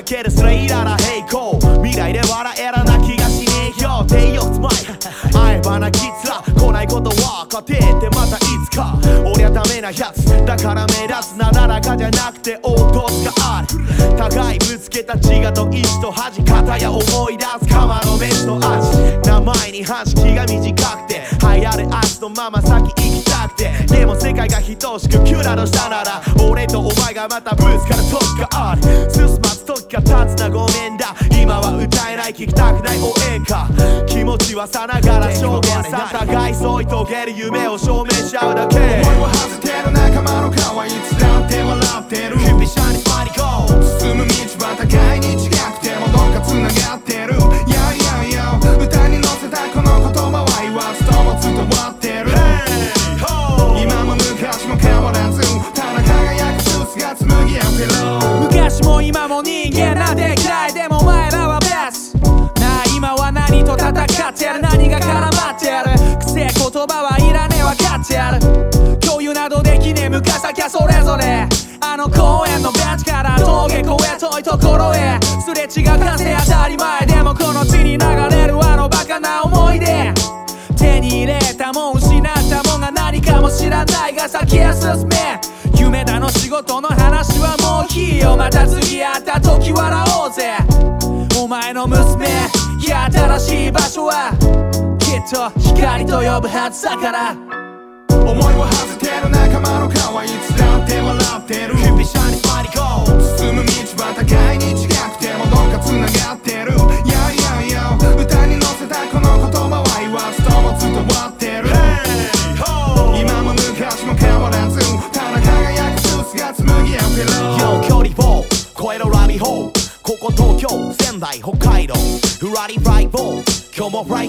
だけでスレイララ平行未来で笑えらな気がしねえよ。Day of Smile 会えばなきつら来ないことは家庭ってまたいつか。俺はダメなやつ。だから目立つなだらかじゃなくて凹凸がある互いぶつけた血がと石と恥肩や思い出す釜の飯と味。名前に反式が短くて流行る足のまま先行きて。でも世界が等しくキュラとしたなら俺とお前がまたぶつかる時がある。進ます時が経つなごめんだ。今は歌えない聞きたくない応援歌気持ちはさながら証言さ。互い添い遂げる夢を証明し合うだけ。思いを外せる仲間の顔はいつだ言葉はいらねえ分かってやる。共有などできねえ昔だけはそれぞれ。あの公園のベンチから峠越え遠いところへ。すれ違う風当たり前でもこの地に流れるあのバカな思い出。手に入れたもん失ったもんが何かも知らないが先へ進め。夢だの仕事の話はもういいよまた次会った時笑おうぜ。お前の娘いや新しい場所は。きっと光と呼ぶはずだから。思いを馳せてる仲間の顔はいつだって笑ってる。日々シャイニーマリゴー進む道は互いに違くてもどっか繋がってる。Yeah yeah yeah 歌に乗せたこの言葉は言わずとも伝わってる。今も昔も変わらずただ輝くスーツが紡ぎ合うけど Yo 距離を超えろラビホー。ここ東京仙台北海道。フラリフライボー今日もフライ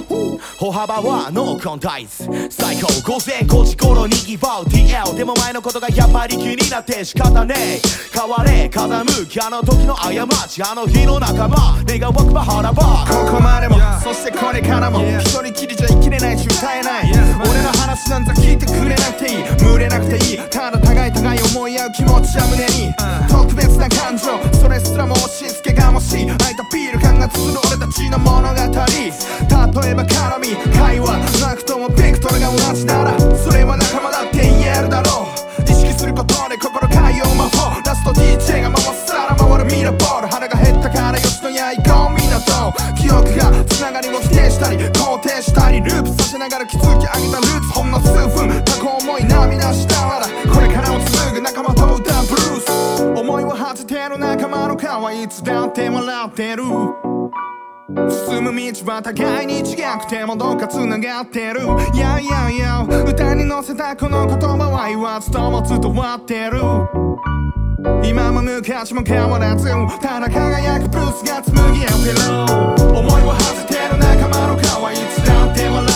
歩幅はノーコンタイズ最高午前5時頃にギブアウト TL でも前のことがやっぱり気になって仕方ねえ変われ風向きあの時の過ちあの日の仲間願わくば腹ばここまでも、そしてこれからも一人きりじゃ生きれないし歌えない。俺の話なんざ聞いてくれなくていい。群れなくていい。ただ互い互い思い合う気持ちは胸に。特したり肯定したりループさせながら築き上げたルーツほんの数分。過去思い涙したならこれからも紡ぐ仲間と歌うブルース思いを馳せてる仲間の顔はいつだって笑ってる。進む道は互いに違くてもどっか繋がってる。Yeah yeah yeah 歌に乗せたこの言葉は言わずとも伝わってる。今も昔も変わらずただ輝くブルースが紡ぎ合うピロー思いを馳せてる仲間の顔はいつだって笑う